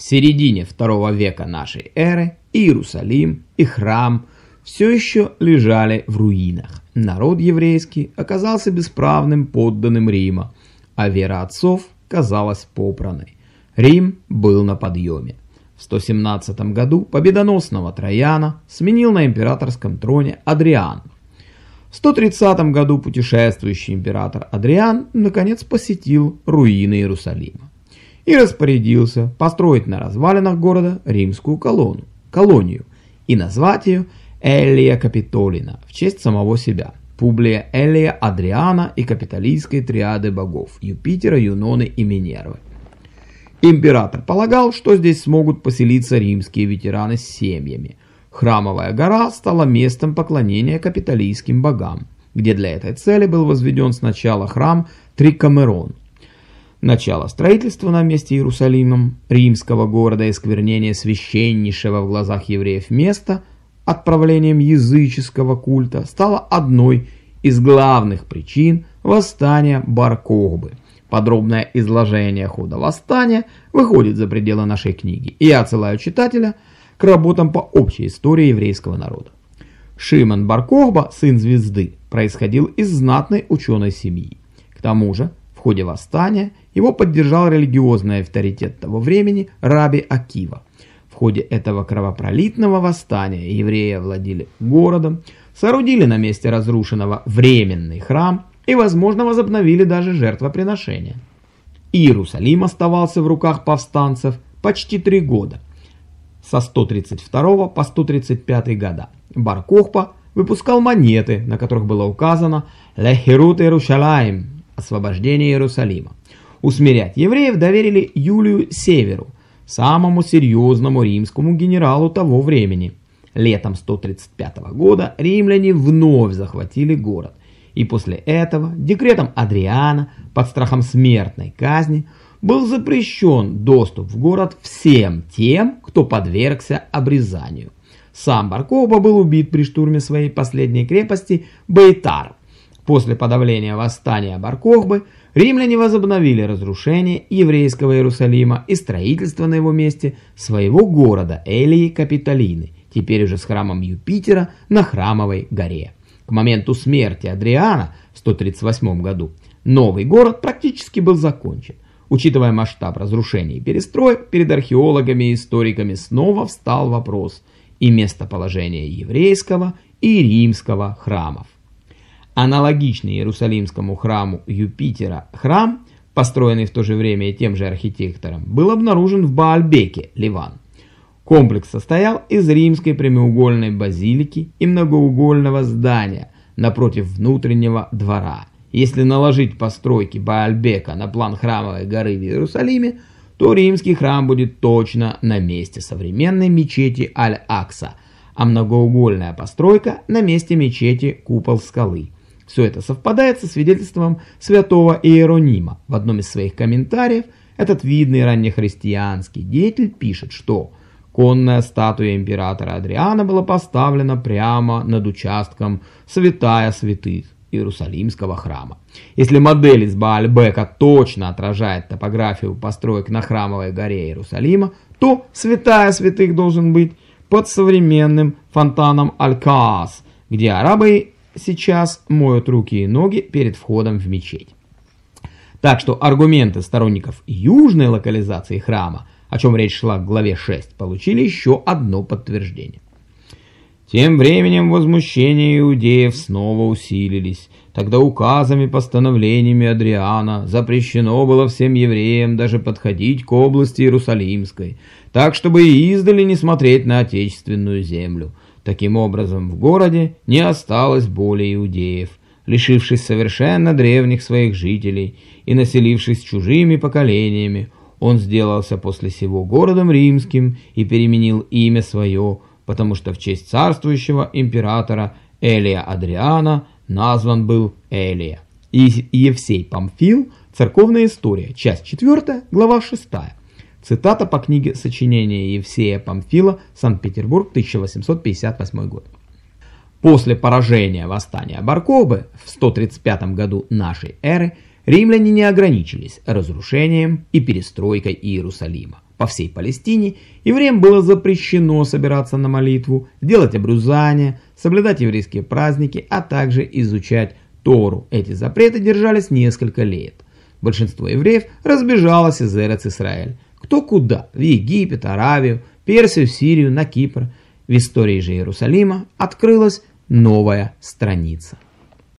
В середине второго века нашей эры Иерусалим и храм все еще лежали в руинах. Народ еврейский оказался бесправным подданным Рима, а вера отцов казалась попраной. Рим был на подъеме. В 117 году победоносного Трояна сменил на императорском троне Адриан. В 130 году путешествующий император Адриан наконец посетил руины Иерусалима и распорядился построить на развалинах города римскую колонну, колонию и назвать ее Элия Капитолина в честь самого себя. Публия Элия Адриана и капитолийской триады богов Юпитера, Юноны и Минервы. Император полагал, что здесь смогут поселиться римские ветераны с семьями. Храмовая гора стала местом поклонения капитолийским богам, где для этой цели был возведен сначала храм Трикамерон, Начало строительства на месте Иерусалимом, римского города и сквернение священнейшего в глазах евреев места отправлением языческого культа стало одной из главных причин восстания Бар-Кохбы. Подробное изложение хода восстания выходит за пределы нашей книги, и я отсылаю читателя к работам по общей истории еврейского народа. Шимон Бар-Кохба, сын звезды, происходил из знатной ученой семьи. К тому же, в ходе восстания его поддержал религиозный авторитет того времени Раби Акива. В ходе этого кровопролитного восстания евреи овладели городом, соорудили на месте разрушенного временный храм и, возможно, возобновили даже жертвоприношения. Иерусалим оставался в руках повстанцев почти три года, со 132 по 135 года. бар выпускал монеты, на которых было указано «Лехерут Иерушалаим» – освобождение Иерусалима. Усмирять евреев доверили Юлию Северу, самому серьезному римскому генералу того времени. Летом 135 года римляне вновь захватили город, и после этого декретом Адриана под страхом смертной казни был запрещен доступ в город всем тем, кто подвергся обрезанию. Сам Баркоба был убит при штурме своей последней крепости Бейтар. После подавления восстания Баркохбы римляне возобновили разрушение еврейского Иерусалима и строительство на его месте своего города Элии Капитолины, теперь уже с храмом Юпитера на Храмовой горе. К моменту смерти Адриана в 138 году новый город практически был закончен. Учитывая масштаб разрушений и перестроек, перед археологами и историками снова встал вопрос и местоположение еврейского и римского храмов. Аналогичный Иерусалимскому храму Юпитера храм, построенный в то же время и тем же архитектором, был обнаружен в Баальбеке, Ливан. Комплекс состоял из римской прямоугольной базилики и многоугольного здания напротив внутреннего двора. Если наложить постройки Баальбека на план храмовой горы в Иерусалиме, то римский храм будет точно на месте современной мечети Аль-Акса, а многоугольная постройка на месте мечети Купол скалы. Все это совпадает со свидетельством святого Иеронима. В одном из своих комментариев этот видный раннехристианский деятель пишет, что конная статуя императора Адриана была поставлена прямо над участком святая святых Иерусалимского храма. Если модель из Баальбека точно отражает топографию построек на храмовой горе Иерусалима, то святая святых должен быть под современным фонтаном Аль-Каас, где арабы сейчас моют руки и ноги перед входом в мечеть. Так что аргументы сторонников южной локализации храма, о чем речь шла в главе 6, получили еще одно подтверждение. Тем временем возмущения иудеев снова усилились. Тогда указами, постановлениями Адриана запрещено было всем евреям даже подходить к области Иерусалимской, так чтобы и издали не смотреть на отечественную землю. Таким образом, в городе не осталось более иудеев, лишившись совершенно древних своих жителей и населившись чужими поколениями, он сделался после сего городом римским и переменил имя свое, потому что в честь царствующего императора Элия Адриана назван был Элия. И Евсей Памфил, церковная история, часть 4, глава 6. Цитата по книге сочинения Евсея Памфила «Санкт-Петербург, 1858 год». После поражения восстания Баркобы в 135 году нашей эры римляне не ограничились разрушением и перестройкой Иерусалима. По всей Палестине евреям было запрещено собираться на молитву, делать обрезания, соблюдать еврейские праздники, а также изучать Тору. Эти запреты держались несколько лет. Большинство евреев разбежалось из Эрец-Исраэль. Кто куда? В Египет, Аравию, Персию, Сирию, на Кипр. В истории же Иерусалима открылась новая страница.